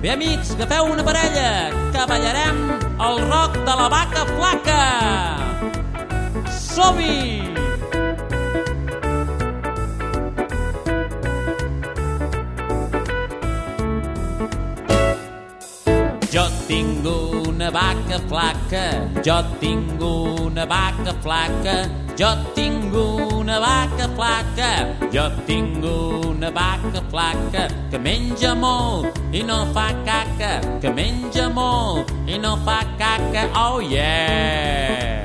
Bé, amics, agafeu una parella, que ballarem el rock de la vaca flaca. Som-hi! Tinc una vaca flaca, jo tinc una vaca flaca, jo tinc una vaca flaca, jo tinc una vaca flaca que menja molt i no fa caca, que menja molt i no fa caca, oh yeah!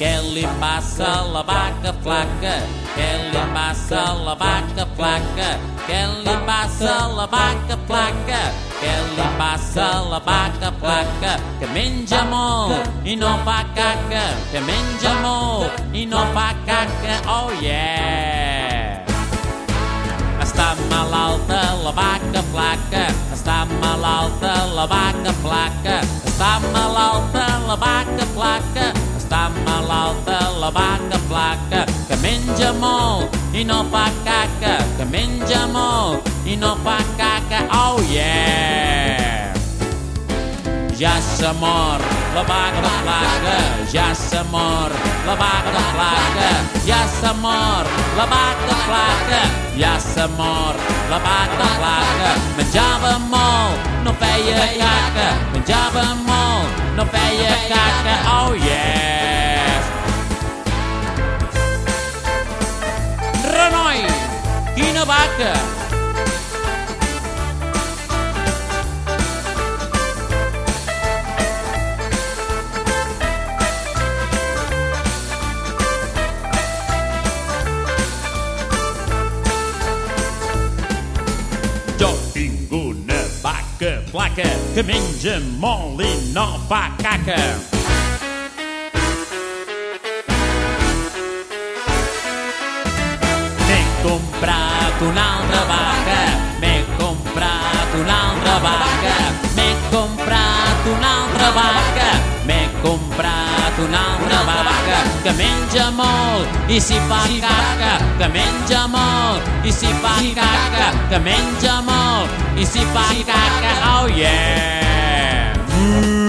Què li passa a la vaca flaca? Què li passa a la vaca flaca? Què li passa a la vaca flaca? Què li passa a la vaca flaca? Que menja molt i no fa caca, que menja molt i no fa caca, oh yeah! Està malalta la vaca flaca, està malalta la vaca flaca, està malalta la vaca flaca, està vaca flaca, que menja molt i no fa caca, que menja molt i no fa caca, oh yeah! Ja s'ha mort la vaca flaca, ja s'ha mort la vaca flaca, ja s'ha mort la vaca flaca, ja s'ha mort la vaca flaca. Menjava molt, no feia caca, menjava molt, no feia caca, oh yes! Quina vaca! Jo tinc una vaca flaca que menja molt i no fa caca. Comprat una altra vaca, m'he comprat una altra vaca, m'he comprat una altra vaca, m'he comprat una altra vaca. Que menja molt i si fa caca, que menja molt i si fa caca, que menja molt i si fa caca, oh yeah!